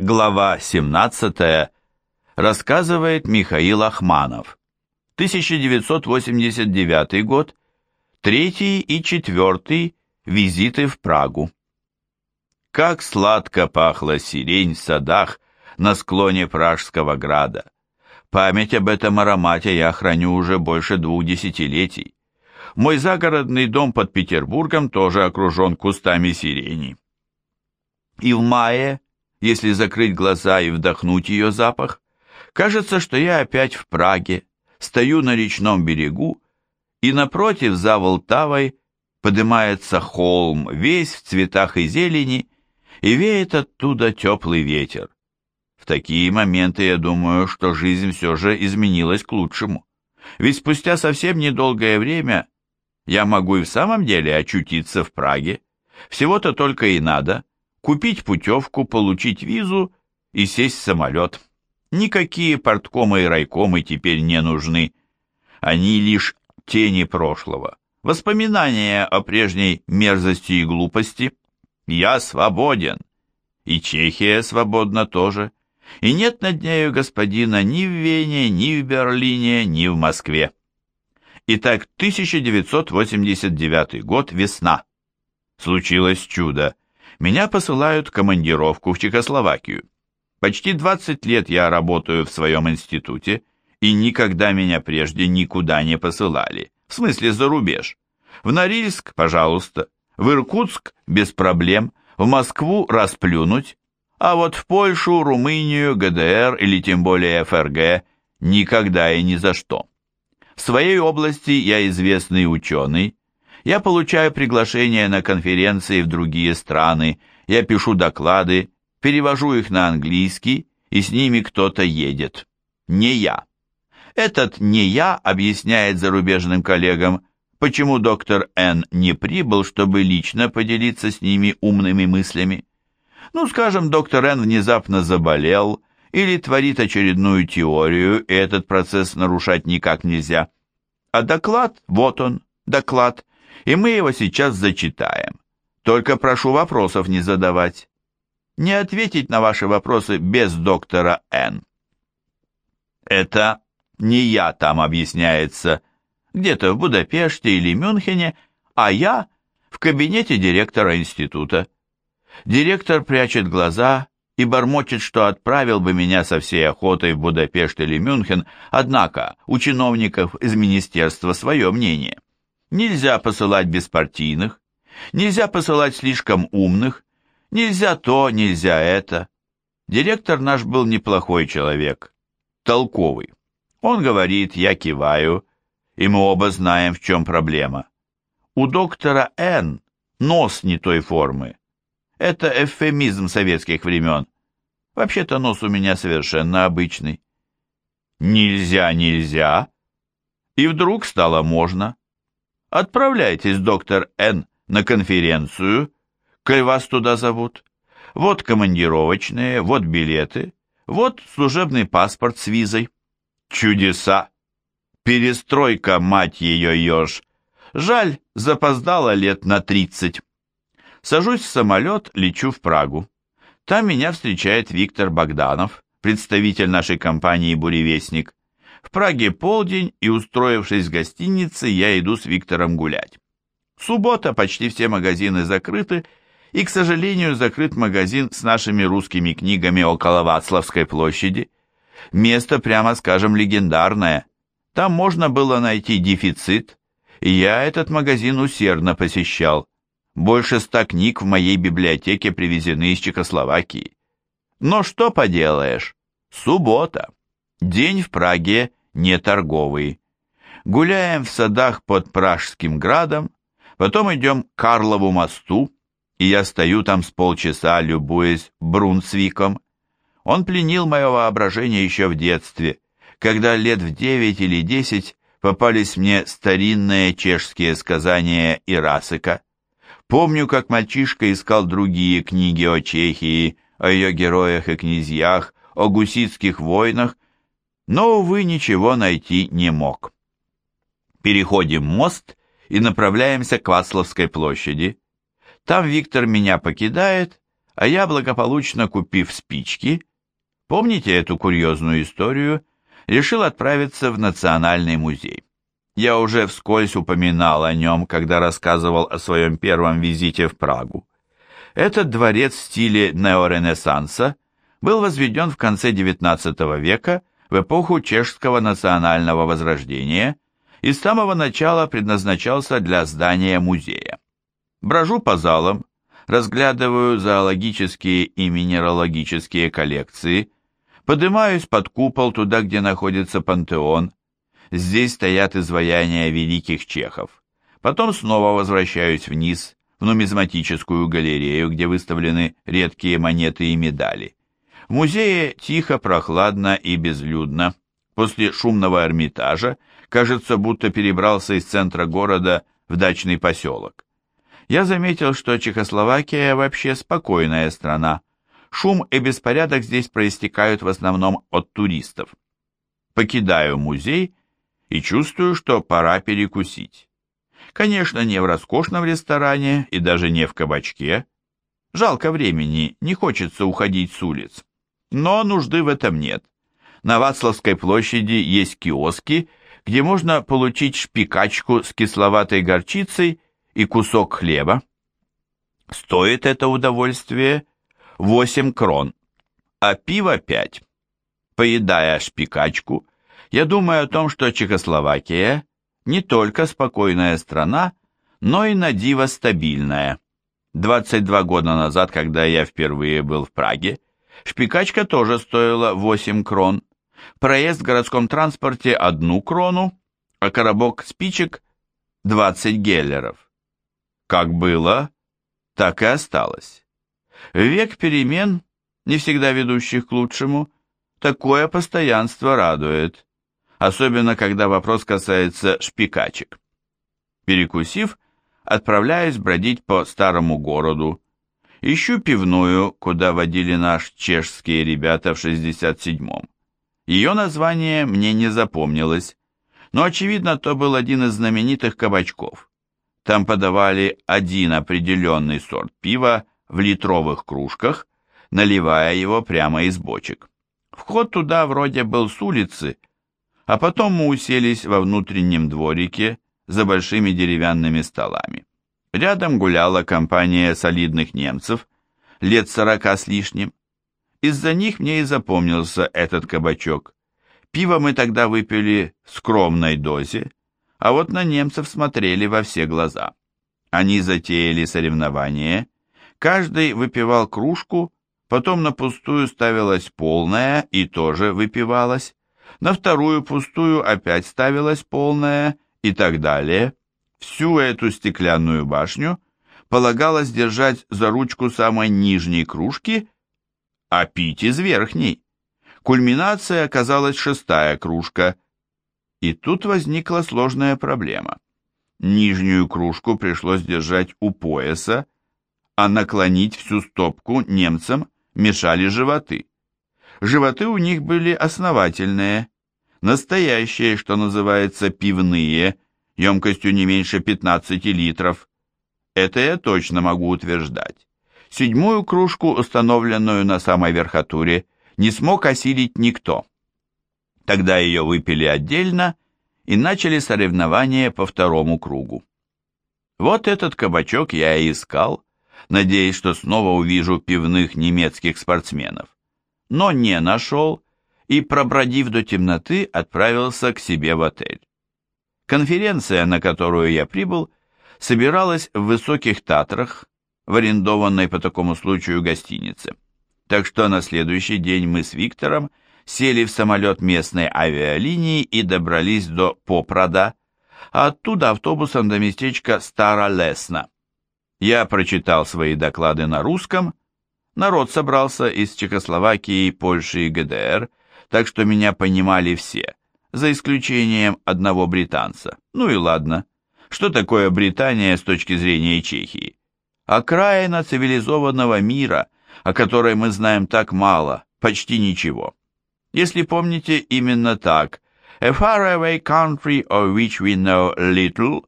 Глава 17 рассказывает Михаил Ахманов. 1989 год, третий и четвертый визиты в Прагу. Как сладко пахла сирень в садах на склоне Пражского града. Память об этом аромате я храню уже больше двух десятилетий. Мой загородный дом под Петербургом тоже окружен кустами сирени. И в мае, если закрыть глаза и вдохнуть ее запах, кажется, что я опять в Праге, стою на речном берегу, и напротив, за Волтавой, поднимается холм, весь в цветах и зелени, и веет оттуда теплый ветер. В такие моменты я думаю, что жизнь все же изменилась к лучшему. Ведь спустя совсем недолгое время я могу и в самом деле очутиться в Праге. Всего-то только и надо купить путевку, получить визу и сесть в самолет. Никакие порткомы и райкомы теперь не нужны. Они лишь тени прошлого, воспоминания о прежней мерзости и глупости. Я свободен. И Чехия свободна тоже. И нет над нею господина ни в Вене, ни в Берлине, ни в Москве. Итак, 1989 год, весна. Случилось чудо. Меня посылают в командировку в Чехословакию. Почти 20 лет я работаю в своем институте, и никогда меня прежде никуда не посылали. В смысле, за рубеж. В Норильск, пожалуйста. В Иркутск без проблем. В Москву расплюнуть. А вот в Польшу, Румынию, ГДР или тем более ФРГ никогда и ни за что. В своей области я известный ученый, я получаю приглашения на конференции в другие страны, я пишу доклады, перевожу их на английский, и с ними кто-то едет. Не я. Этот «не я» объясняет зарубежным коллегам, почему доктор Н. не прибыл, чтобы лично поделиться с ними умными мыслями. Ну, скажем, доктор Н. внезапно заболел, или творит очередную теорию, и этот процесс нарушать никак нельзя. А доклад, вот он, доклад, и мы его сейчас зачитаем. Только прошу вопросов не задавать. Не ответить на ваши вопросы без доктора Н. Это не я там объясняется, где-то в Будапеште или Мюнхене, а я в кабинете директора института. Директор прячет глаза и бормочет, что отправил бы меня со всей охотой в Будапешт или Мюнхен, однако у чиновников из министерства свое мнение. Нельзя посылать беспартийных, нельзя посылать слишком умных, нельзя то, нельзя это. Директор наш был неплохой человек, толковый. Он говорит, я киваю, и мы оба знаем, в чем проблема. У доктора Н нос не той формы, это эвфемизм советских времен. Вообще-то нос у меня совершенно обычный. Нельзя, нельзя. И вдруг стало можно. Отправляйтесь, доктор Н, на конференцию, коль вас туда зовут. Вот командировочные, вот билеты, вот служебный паспорт с визой. Чудеса! Перестройка, мать ее, еж. Жаль, запоздала лет на тридцать. Сажусь в самолет, лечу в Прагу. Там меня встречает Виктор Богданов, представитель нашей компании «Буревестник». В Праге полдень, и, устроившись в гостинице, я иду с Виктором гулять. Суббота, почти все магазины закрыты, и, к сожалению, закрыт магазин с нашими русскими книгами около Вацлавской площади. Место, прямо скажем, легендарное. Там можно было найти дефицит, и я этот магазин усердно посещал. Больше ста книг в моей библиотеке привезены из Чехословакии. Но что поделаешь, суббота, день в Праге не торговый. Гуляем в садах под Пражским градом, потом идем к Карлову мосту, и я стою там с полчаса, любуясь Брунсвиком. Он пленил мое воображение еще в детстве, когда лет в девять или десять попались мне старинные чешские сказания Ирасыка. Помню, как мальчишка искал другие книги о Чехии, о ее героях и князьях, о гуситских войнах, но, увы, ничего найти не мог. Переходим мост и направляемся к Вацлавской площади. Там Виктор меня покидает, а я, благополучно купив спички, помните эту курьезную историю, решил отправиться в Национальный музей. Я уже вскользь упоминал о нем, когда рассказывал о своем первом визите в Прагу. Этот дворец в стиле неоренессанса был возведен в конце XIX века в эпоху чешского национального возрождения и с самого начала предназначался для здания музея. Брожу по залам, разглядываю зоологические и минералогические коллекции, поднимаюсь под купол туда, где находится пантеон. Здесь стоят изваяния великих чехов. Потом снова возвращаюсь вниз, в нумизматическую галерею, где выставлены редкие монеты и медали. В музее тихо, прохладно и безлюдно. После шумного Эрмитажа кажется, будто перебрался из центра города в дачный поселок. Я заметил, что Чехословакия вообще спокойная страна. Шум и беспорядок здесь проистекают в основном от туристов. Покидаю музей и чувствую, что пора перекусить. Конечно, не в роскошном ресторане и даже не в кабачке. Жалко времени, не хочется уходить с улиц. Но нужды в этом нет. На Вацлавской площади есть киоски, где можно получить шпикачку с кисловатой горчицей и кусок хлеба. Стоит это удовольствие 8 крон, а пиво 5. Поедая шпикачку, я думаю о том, что Чехословакия не только спокойная страна, но и на диво стабильная. 22 года назад, когда я впервые был в Праге, шпикачка тоже стоила 8 крон, проезд в городском транспорте одну крону, а коробок спичек 20 геллеров. Как было, так и осталось. Век перемен, не всегда ведущих к лучшему, такое постоянство радует, особенно когда вопрос касается шпикачек. Перекусив, отправляюсь бродить по старому городу, ищу пивную, куда водили наш чешские ребята в 67-м. Ее название мне не запомнилось, но, очевидно, то был один из знаменитых кабачков. Там подавали один определенный сорт пива в литровых кружках, наливая его прямо из бочек. Вход туда вроде был с улицы, а потом мы уселись во внутреннем дворике за большими деревянными столами. Рядом гуляла компания солидных немцев, лет сорока с лишним. Из-за них мне и запомнился этот кабачок. Пиво мы тогда выпили в скромной дозе, а вот на немцев смотрели во все глаза. Они затеяли соревнование, каждый выпивал кружку, потом на пустую ставилась полная и тоже выпивалась, на вторую пустую опять ставилась полная и так далее. Всю эту стеклянную башню полагалось держать за ручку самой нижней кружки, а пить из верхней. Кульминация оказалась шестая кружка – и тут возникла сложная проблема. Нижнюю кружку пришлось держать у пояса, а наклонить всю стопку немцам мешали животы. Животы у них были основательные, настоящие, что называется, пивные, емкостью не меньше 15 литров. Это я точно могу утверждать. Седьмую кружку, установленную на самой верхотуре, не смог осилить никто. Тогда ее выпили отдельно и начали соревнования по второму кругу. Вот этот кабачок я и искал, надеясь, что снова увижу пивных немецких спортсменов. Но не нашел и, пробродив до темноты, отправился к себе в отель. Конференция, на которую я прибыл, собиралась в Высоких Татрах, в арендованной по такому случаю гостинице. Так что на следующий день мы с Виктором сели в самолет местной авиалинии и добрались до Попрода, а оттуда автобусом до местечка Старолесна. Я прочитал свои доклады на русском, народ собрался из Чехословакии, Польши и ГДР, так что меня понимали все, за исключением одного британца. Ну и ладно. Что такое Британия с точки зрения Чехии? Окраина цивилизованного мира, о которой мы знаем так мало, почти ничего. Если помните, именно так «A faraway country of which we know little»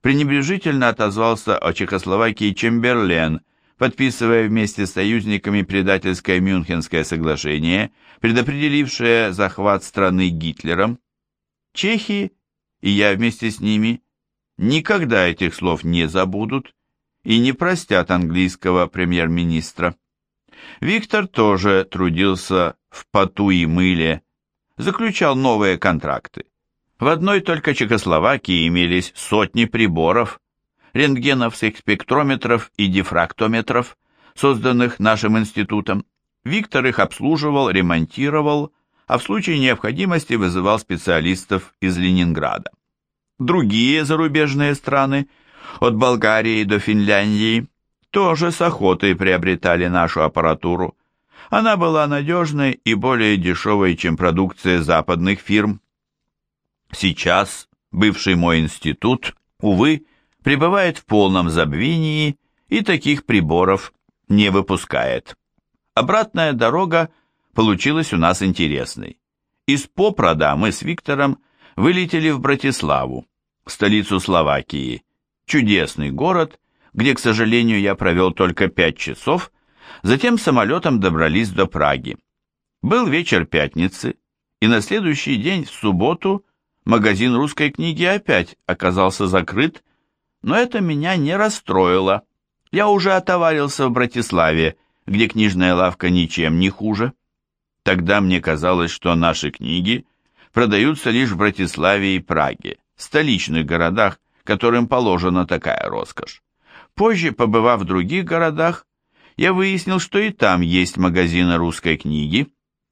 пренебрежительно отозвался о Чехословакии Чемберлен, подписывая вместе с союзниками предательское Мюнхенское соглашение, предопределившее захват страны Гитлером, чехи, и я вместе с ними, никогда этих слов не забудут и не простят английского премьер-министра. Виктор тоже трудился в поту и мыле, заключал новые контракты. В одной только Чехословакии имелись сотни приборов, рентгеновских спектрометров и дифрактометров, созданных нашим институтом. Виктор их обслуживал, ремонтировал, а в случае необходимости вызывал специалистов из Ленинграда. Другие зарубежные страны, от Болгарии до Финляндии, тоже с охотой приобретали нашу аппаратуру. Она была надежной и более дешевой, чем продукция западных фирм. Сейчас бывший мой институт, увы, пребывает в полном забвении и таких приборов не выпускает. Обратная дорога получилась у нас интересной. Из Попрода мы с Виктором вылетели в Братиславу, столицу Словакии, чудесный город, где, к сожалению, я провел только пять часов, затем самолетом добрались до Праги. Был вечер пятницы, и на следующий день, в субботу, магазин русской книги опять оказался закрыт, но это меня не расстроило. Я уже отоварился в Братиславе, где книжная лавка ничем не хуже. Тогда мне казалось, что наши книги продаются лишь в Братиславе и Праге, столичных городах, которым положена такая роскошь. Позже, побывав в других городах, я выяснил, что и там есть магазины русской книги,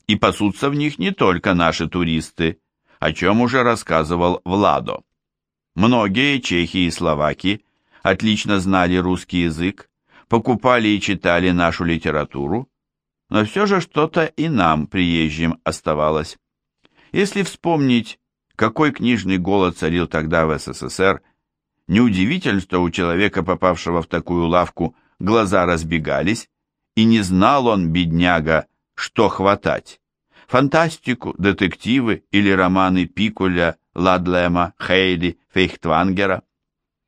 и пасутся в них не только наши туристы, о чем уже рассказывал Владо. Многие чехи и словаки отлично знали русский язык, покупали и читали нашу литературу, но все же что-то и нам, приезжим, оставалось. Если вспомнить, какой книжный голод царил тогда в СССР, неудивительно, что у человека, попавшего в такую лавку, глаза разбегались, и не знал он, бедняга, что хватать. Фантастику, детективы или романы Пикуля, Ладлема, Хейли, Фейхтвангера.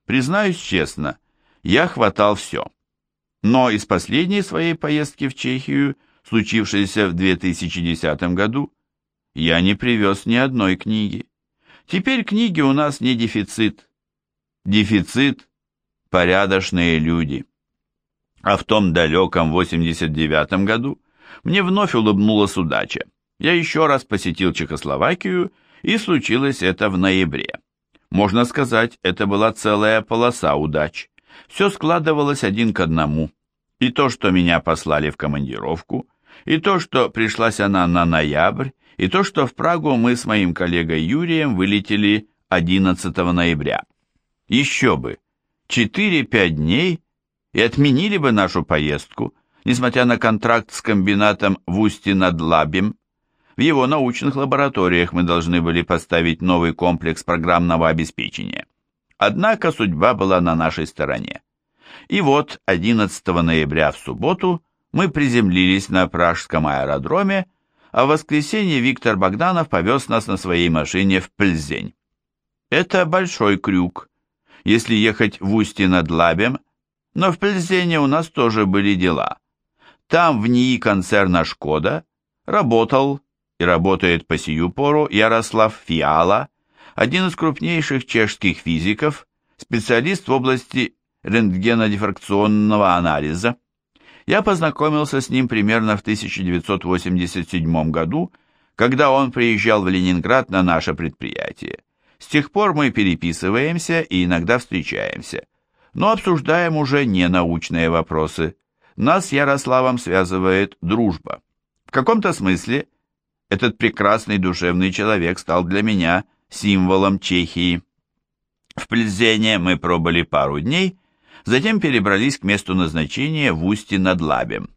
Признаюсь честно, я хватал все. Но из последней своей поездки в Чехию – случившееся в 2010 году, я не привез ни одной книги. Теперь книги у нас не дефицит. Дефицит – порядочные люди. А в том далеком 89 году мне вновь улыбнулась удача. Я еще раз посетил Чехословакию, и случилось это в ноябре. Можно сказать, это была целая полоса удач. Все складывалось один к одному. И то, что меня послали в командировку, и то, что пришлась она на ноябрь, и то, что в Прагу мы с моим коллегой Юрием вылетели 11 ноября. Еще бы, 4-5 дней и отменили бы нашу поездку, несмотря на контракт с комбинатом в Устье над Лабем. В его научных лабораториях мы должны были поставить новый комплекс программного обеспечения. Однако судьба была на нашей стороне. И вот 11 ноября в субботу мы приземлились на пражском аэродроме, а в воскресенье Виктор Богданов повез нас на своей машине в Пльзень. Это большой крюк, если ехать в устье над Лабем, но в Пльзене у нас тоже были дела. Там в НИИ концерна «Шкода» работал и работает по сию пору Ярослав Фиала, один из крупнейших чешских физиков, специалист в области рентгенодифракционного анализа. Я познакомился с ним примерно в 1987 году, когда он приезжал в Ленинград на наше предприятие. С тех пор мы переписываемся и иногда встречаемся, но обсуждаем уже не научные вопросы. Нас с Ярославом связывает дружба. В каком-то смысле этот прекрасный душевный человек стал для меня символом Чехии. В Пльзене мы пробыли пару дней, Затем перебрались к месту назначения в устье над Лабем.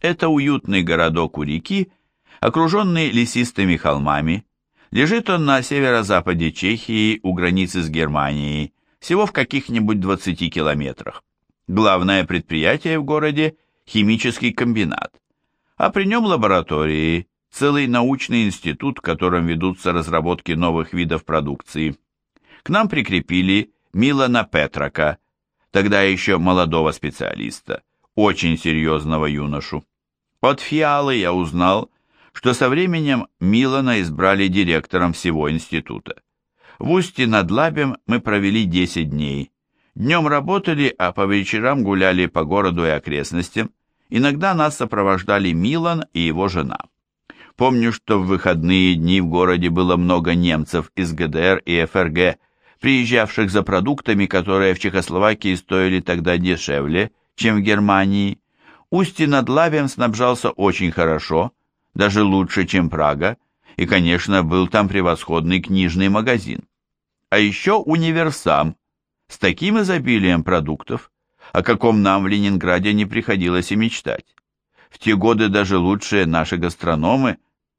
Это уютный городок у реки, окруженный лесистыми холмами. Лежит он на северо-западе Чехии у границы с Германией, всего в каких-нибудь 20 километрах. Главное предприятие в городе – химический комбинат, а при нем лаборатории, целый научный институт, в котором ведутся разработки новых видов продукции. К нам прикрепили Милана Петрака – тогда еще молодого специалиста. очень серьезного юношу. От Фиалы я узнал, что со временем Милана избрали директором всего института. В Устье над Лабем мы провели 10 дней. Днем работали, а по вечерам гуляли по городу и окрестностям. Иногда нас сопровождали Милан и его жена. Помню, что в выходные дни в городе было много немцев из ГДР и ФРГ, приезжавших за продуктами, которые в Чехословакии стоили тогда дешевле, чем в Германии. Устье над Лавием снабжался очень хорошо, даже лучше, чем Прага, и, конечно, был там превосходный книжный магазин. А еще универсам, с таким изобилием продуктов, о каком нам в Ленинграде не приходилось и мечтать. В те годы даже лучшие наши гастрономы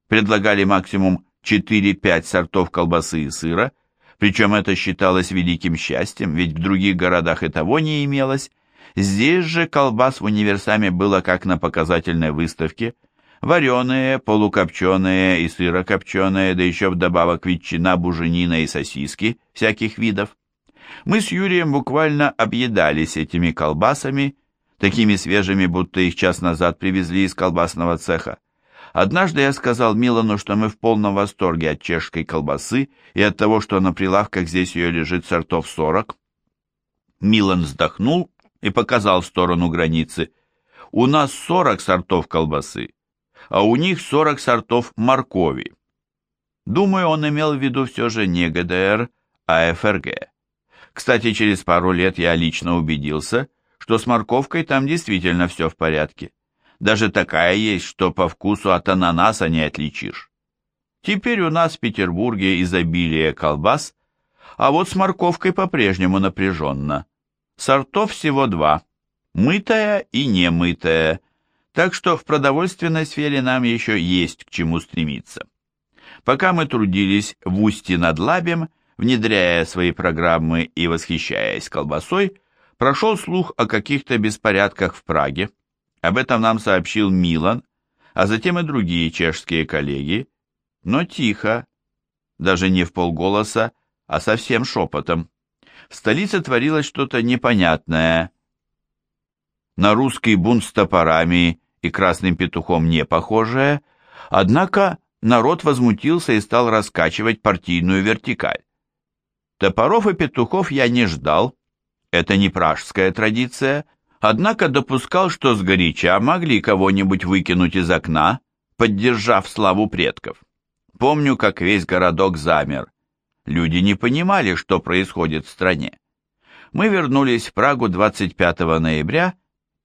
предлагали максимум 4-5 сортов колбасы и сыра, причем это считалось великим счастьем, ведь в других городах и того не имелось. Здесь же колбас в универсаме было как на показательной выставке, вареные, полукопченые и сырокопченые, да еще вдобавок ветчина, буженина и сосиски всяких видов. Мы с Юрием буквально объедались этими колбасами, такими свежими, будто их час назад привезли из колбасного цеха. Однажды я сказал Милану, что мы в полном восторге от чешской колбасы и от того, что на прилавках здесь ее лежит сортов сорок. Милан вздохнул и показал в сторону границы. У нас сорок сортов колбасы, а у них сорок сортов моркови. Думаю, он имел в виду все же не ГДР, а ФРГ. Кстати, через пару лет я лично убедился, что с морковкой там действительно все в порядке. Даже такая есть, что по вкусу от ананаса не отличишь. Теперь у нас в Петербурге изобилие колбас, а вот с морковкой по-прежнему напряженно. Сортов всего два – мытая и немытая, так что в продовольственной сфере нам еще есть к чему стремиться. Пока мы трудились в устье над Лабем, внедряя свои программы и восхищаясь колбасой, прошел слух о каких-то беспорядках в Праге, об этом нам сообщил Милан, а затем и другие чешские коллеги, но тихо, даже не в полголоса, а совсем шепотом. В столице творилось что-то непонятное. На русский бунт с топорами и красным петухом не похожее, однако народ возмутился и стал раскачивать партийную вертикаль. Топоров и петухов я не ждал, это не пражская традиция – однако допускал, что сгоряча могли кого-нибудь выкинуть из окна, поддержав славу предков. Помню, как весь городок замер. Люди не понимали, что происходит в стране. Мы вернулись в Прагу 25 ноября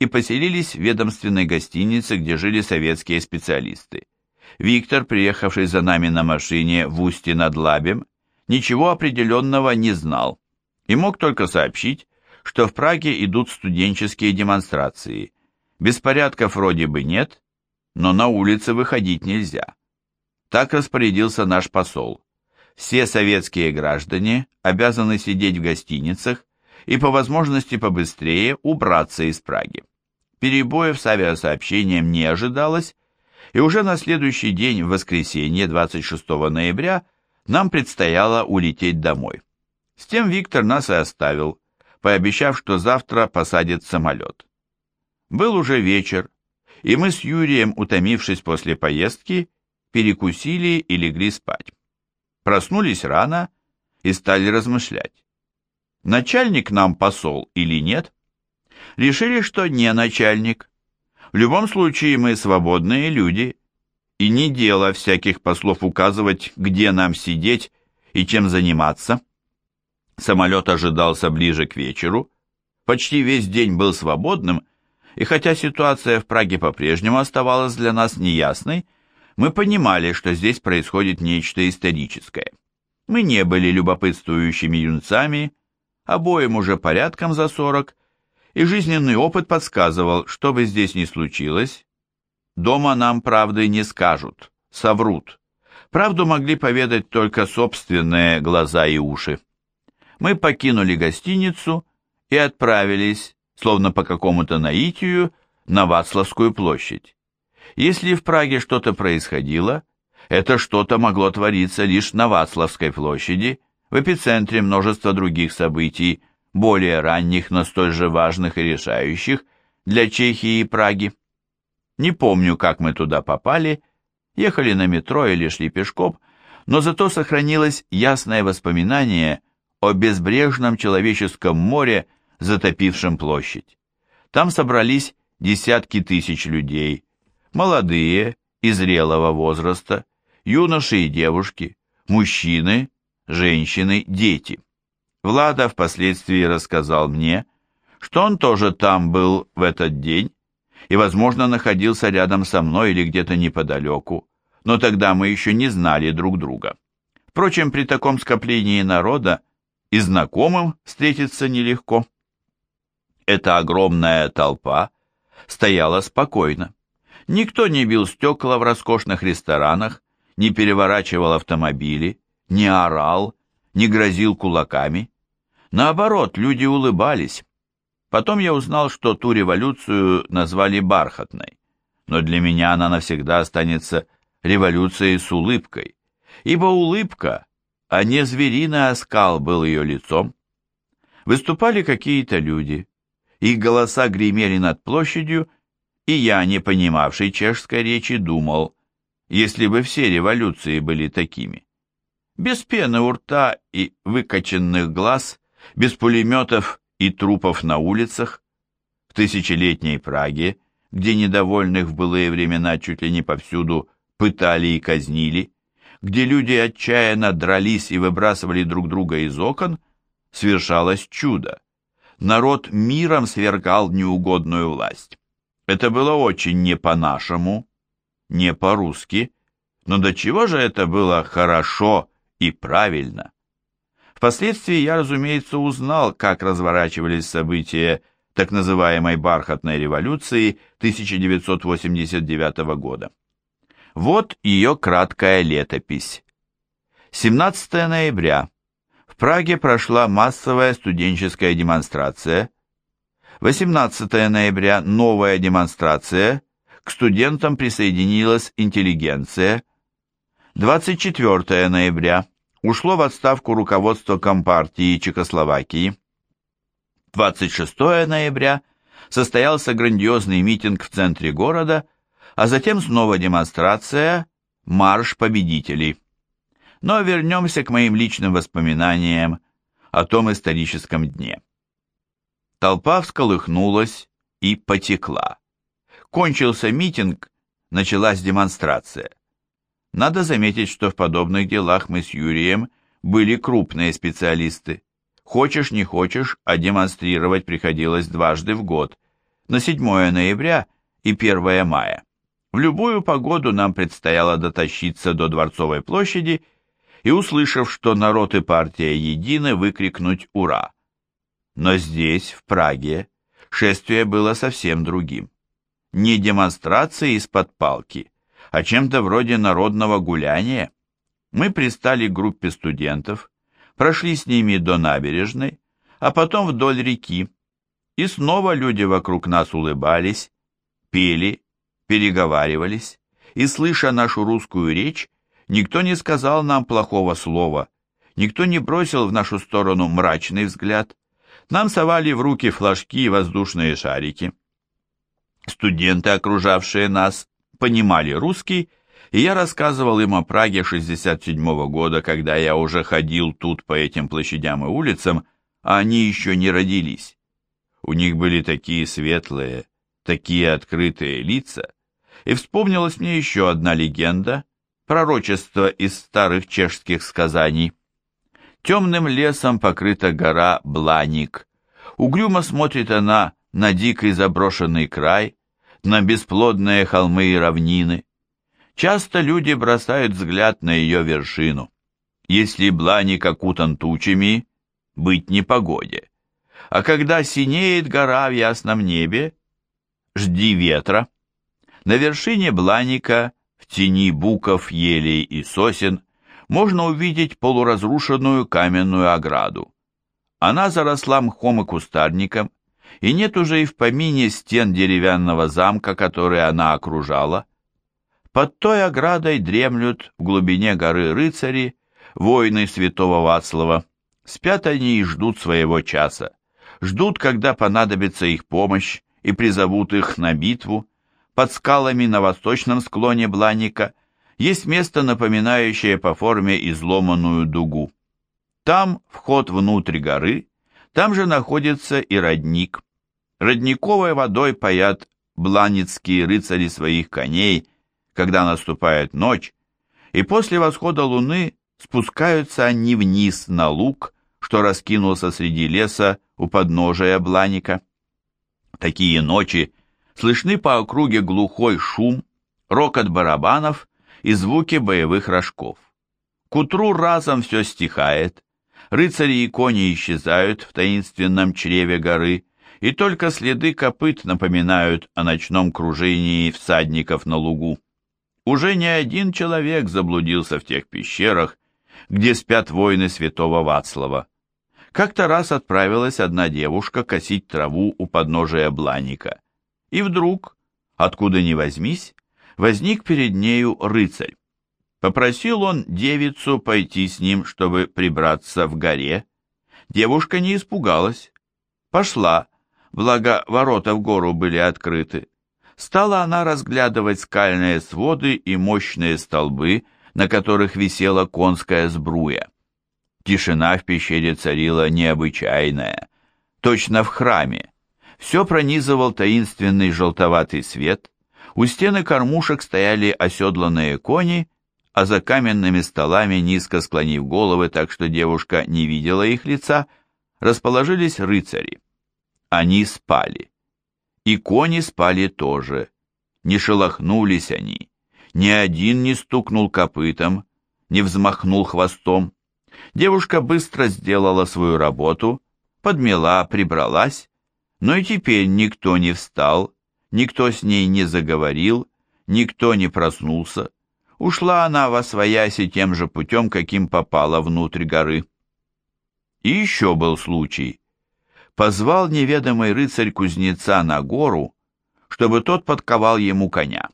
и поселились в ведомственной гостинице, где жили советские специалисты. Виктор, приехавший за нами на машине в Устье над Лабем, ничего определенного не знал и мог только сообщить, что в Праге идут студенческие демонстрации. Беспорядков вроде бы нет, но на улицы выходить нельзя. Так распорядился наш посол. Все советские граждане обязаны сидеть в гостиницах и по возможности побыстрее убраться из Праги. Перебоев с авиасообщением не ожидалось, и уже на следующий день, в воскресенье, 26 ноября, нам предстояло улететь домой. С тем Виктор нас и оставил, пообещав, что завтра посадит самолет. Был уже вечер, и мы с Юрием, утомившись после поездки, перекусили и легли спать. Проснулись рано и стали размышлять. Начальник нам посол или нет? Решили, что не начальник. В любом случае мы свободные люди, и не дело всяких послов указывать, где нам сидеть и чем заниматься. Самолет ожидался ближе к вечеру, почти весь день был свободным, и хотя ситуация в Праге по-прежнему оставалась для нас неясной, мы понимали, что здесь происходит нечто историческое. Мы не были любопытствующими юнцами, обоим уже порядком за сорок, и жизненный опыт подсказывал, что бы здесь ни случилось, дома нам правды не скажут, соврут. Правду могли поведать только собственные глаза и уши мы покинули гостиницу и отправились, словно по какому-то наитию, на Вацлавскую площадь. Если в Праге что-то происходило, это что-то могло твориться лишь на Вацлавской площади, в эпицентре множества других событий, более ранних, но столь же важных и решающих, для Чехии и Праги. Не помню, как мы туда попали, ехали на метро или шли пешком, но зато сохранилось ясное воспоминание о безбрежном человеческом море, затопившем площадь. Там собрались десятки тысяч людей, молодые и зрелого возраста, юноши и девушки, мужчины, женщины, дети. Влада впоследствии рассказал мне, что он тоже там был в этот день и, возможно, находился рядом со мной или где-то неподалеку, но тогда мы еще не знали друг друга. Впрочем, при таком скоплении народа и знакомым встретиться нелегко. Эта огромная толпа стояла спокойно. Никто не бил стекла в роскошных ресторанах, не переворачивал автомобили, не орал, не грозил кулаками. Наоборот, люди улыбались. Потом я узнал, что ту революцию назвали бархатной, но для меня она навсегда останется революцией с улыбкой, ибо улыбка, а не звериный оскал был ее лицом. Выступали какие-то люди, их голоса гремели над площадью, и я, не понимавший чешской речи, думал, если бы все революции были такими. Без пены у рта и выкоченных глаз, без пулеметов и трупов на улицах. В тысячелетней Праге, где недовольных в былые времена чуть ли не повсюду пытали и казнили, где люди отчаянно дрались и выбрасывали друг друга из окон, свершалось чудо. Народ миром свергал неугодную власть. Это было очень не по-нашему, не по-русски, но до чего же это было хорошо и правильно. Впоследствии я, разумеется, узнал, как разворачивались события так называемой «бархатной революции» 1989 года. Вот ее краткая летопись. 17 ноября. В Праге прошла массовая студенческая демонстрация. 18 ноября – новая демонстрация. К студентам присоединилась интеллигенция. 24 ноября – ушло в отставку руководство Компартии Чехословакии. 26 ноября состоялся грандиозный митинг в центре города, а затем снова демонстрация «Марш победителей». Но вернемся к моим личным воспоминаниям о том историческом дне. Толпа всколыхнулась и потекла. Кончился митинг, началась демонстрация. Надо заметить, что в подобных делах мы с Юрием были крупные специалисты. Хочешь, не хочешь, а демонстрировать приходилось дважды в год, на 7 ноября и 1 мая. В любую погоду нам предстояло дотащиться до Дворцовой площади и, услышав, что народ и партия едины, выкрикнуть «Ура!». Но здесь, в Праге, шествие было совсем другим. Не демонстрации из-под палки – а чем-то вроде народного гуляния. Мы пристали к группе студентов, прошли с ними до набережной, а потом вдоль реки, и снова люди вокруг нас улыбались, пели, переговаривались, и, слыша нашу русскую речь, никто не сказал нам плохого слова, никто не бросил в нашу сторону мрачный взгляд, нам совали в руки флажки и воздушные шарики. Студенты, окружавшие нас, понимали русский, и я рассказывал им о Праге 67 -го года, когда я уже ходил тут по этим площадям и улицам, а они еще не родились. У них были такие светлые, такие открытые лица. И вспомнилась мне еще одна легенда, пророчество из старых чешских сказаний. Темным лесом покрыта гора Бланик. Угрюмо смотрит она на дикий заброшенный край, на бесплодные холмы и равнины. Часто люди бросают взгляд на ее вершину. Если бланик окутан тучами, быть непогоде. А когда синеет гора в ясном небе, жди ветра. На вершине бланика, в тени буков, елей и сосен, можно увидеть полуразрушенную каменную ограду. Она заросла мхом и кустарником, и нет уже и в помине стен деревянного замка, который она окружала. Под той оградой дремлют в глубине горы рыцари, воины святого Вацлава. Спят они и ждут своего часа. Ждут, когда понадобится их помощь, и призовут их на битву, под скалами на восточном склоне Бланика есть место, напоминающее по форме изломанную дугу. Там вход внутрь горы, там же находится и родник. Родниковой водой паят бланицкие рыцари своих коней, когда наступает ночь, и после восхода луны спускаются они вниз на луг, что раскинулся среди леса у подножия Бланика. Такие ночи слышны по округе глухой шум, рокот барабанов и звуки боевых рожков. К утру разом все стихает, рыцари и кони исчезают в таинственном чреве горы, и только следы копыт напоминают о ночном кружении всадников на лугу. Уже не один человек заблудился в тех пещерах, где спят воины святого Вацлава. Как-то раз отправилась одна девушка косить траву у подножия Бланика. И вдруг, откуда ни возьмись, возник перед нею рыцарь. Попросил он девицу пойти с ним, чтобы прибраться в горе. Девушка не испугалась. Пошла, благо ворота в гору были открыты. Стала она разглядывать скальные своды и мощные столбы, на которых висела конская сбруя. Тишина в пещере царила необычайная, точно в храме. Все пронизывал таинственный желтоватый свет, у стены кормушек стояли оседланные кони, а за каменными столами, низко склонив головы так, что девушка не видела их лица, расположились рыцари. Они спали. И кони спали тоже. Не шелохнулись они. Ни один не стукнул копытом, не взмахнул хвостом. Девушка быстро сделала свою работу, подмела, прибралась, но и теперь никто не встал, никто с ней не заговорил, никто не проснулся. Ушла она во свояси тем же путем, каким попала внутрь горы. И еще был случай. Позвал неведомый рыцарь кузнеца на гору, чтобы тот подковал ему коня.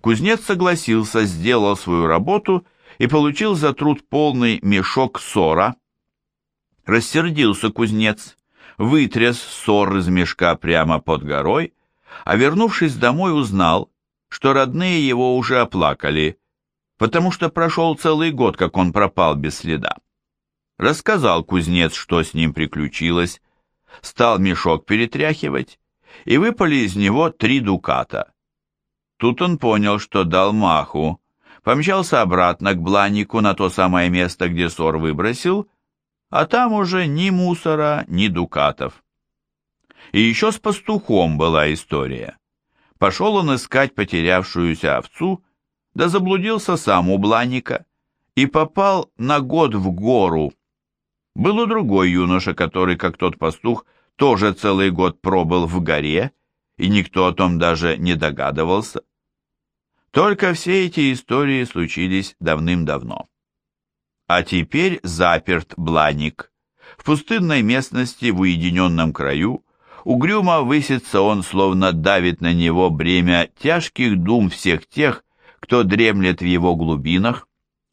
Кузнец согласился, сделал свою работу и получил за труд полный мешок сора. Рассердился кузнец, вытряс ссор из мешка прямо под горой, а вернувшись домой, узнал, что родные его уже оплакали, потому что прошел целый год, как он пропал без следа. Рассказал кузнец, что с ним приключилось, стал мешок перетряхивать, и выпали из него три дуката. Тут он понял, что дал маху, помчался обратно к Бланику на то самое место, где сор выбросил, а там уже ни мусора, ни дукатов. И еще с пастухом была история. Пошел он искать потерявшуюся овцу, да заблудился сам у Бланика и попал на год в гору. Был и другой юноша, который, как тот пастух, тоже целый год пробыл в горе, и никто о том даже не догадывался. Только все эти истории случились давным-давно. А теперь заперт Бланик. В пустынной местности в уединенном краю угрюмо высится он, словно давит на него бремя тяжких дум всех тех, кто дремлет в его глубинах.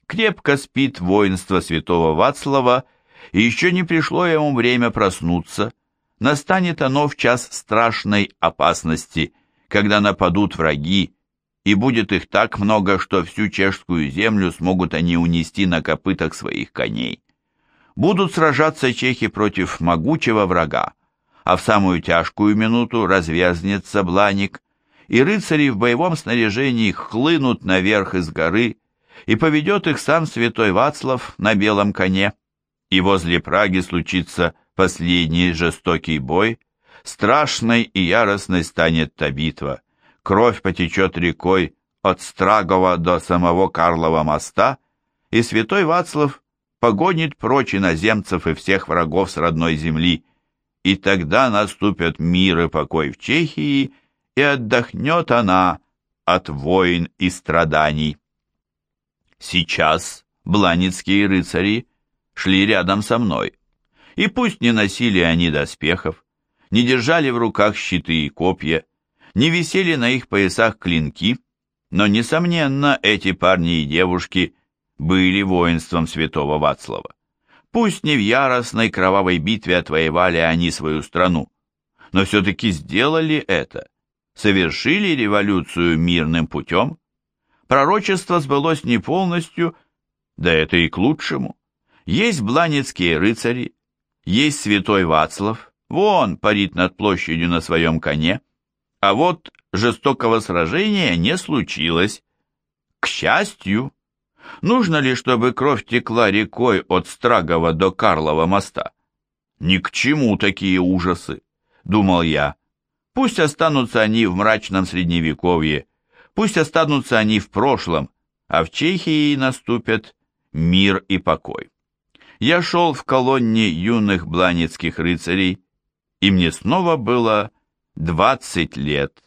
Крепко спит воинство святого Вацлава, и еще не пришло ему время проснуться. Настанет оно в час страшной опасности, когда нападут враги, и будет их так много, что всю чешскую землю смогут они унести на копытах своих коней. Будут сражаться чехи против могучего врага, а в самую тяжкую минуту развязнется бланик, и рыцари в боевом снаряжении хлынут наверх из горы, и поведет их сам святой Вацлав на белом коне, и возле Праги случится последний жестокий бой, страшной и яростной станет та битва, кровь потечет рекой от Страгова до самого Карлова моста, и святой Вацлав погонит прочь иноземцев и всех врагов с родной земли, и тогда наступят мир и покой в Чехии, и отдохнет она от войн и страданий. Сейчас бланицкие рыцари шли рядом со мной, и пусть не носили они доспехов, не держали в руках щиты и копья, не висели на их поясах клинки, но, несомненно, эти парни и девушки были воинством святого Вацлава. Пусть не в яростной кровавой битве отвоевали они свою страну, но все-таки сделали это, совершили революцию мирным путем. Пророчество сбылось не полностью, да это и к лучшему. Есть бланецкие рыцари, есть святой Вацлав, вон парит над площадью на своем коне, а вот жестокого сражения не случилось. К счастью, нужно ли, чтобы кровь текла рекой от Страгова до Карлова моста? Ни к чему такие ужасы, думал я. Пусть останутся они в мрачном средневековье, пусть останутся они в прошлом, а в Чехии наступят мир и покой. Я шел в колонне юных бланецких рыцарей, и мне снова было двадцать лет.